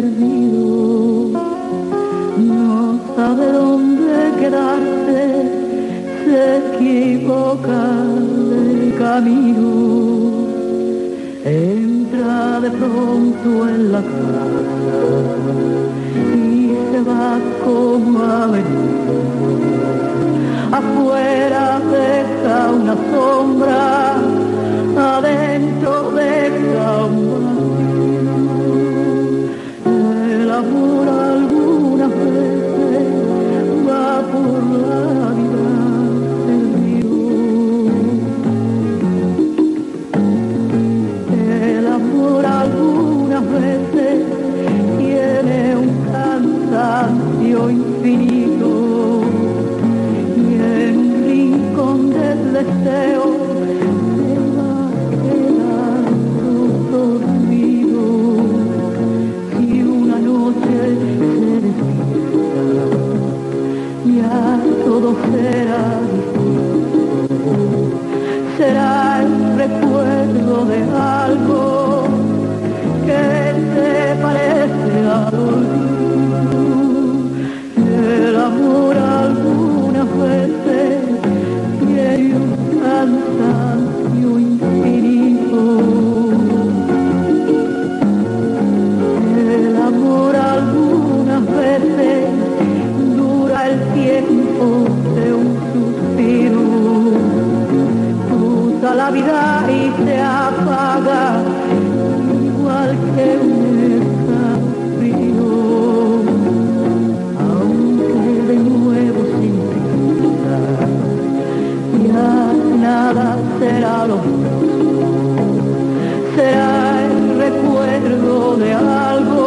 perdido, no sabe dónde quedarse, se equivoca del camino, entra de pronto en la casa y se va como ha venido. amor algunas veces va por la frontera será el recuerdo de algo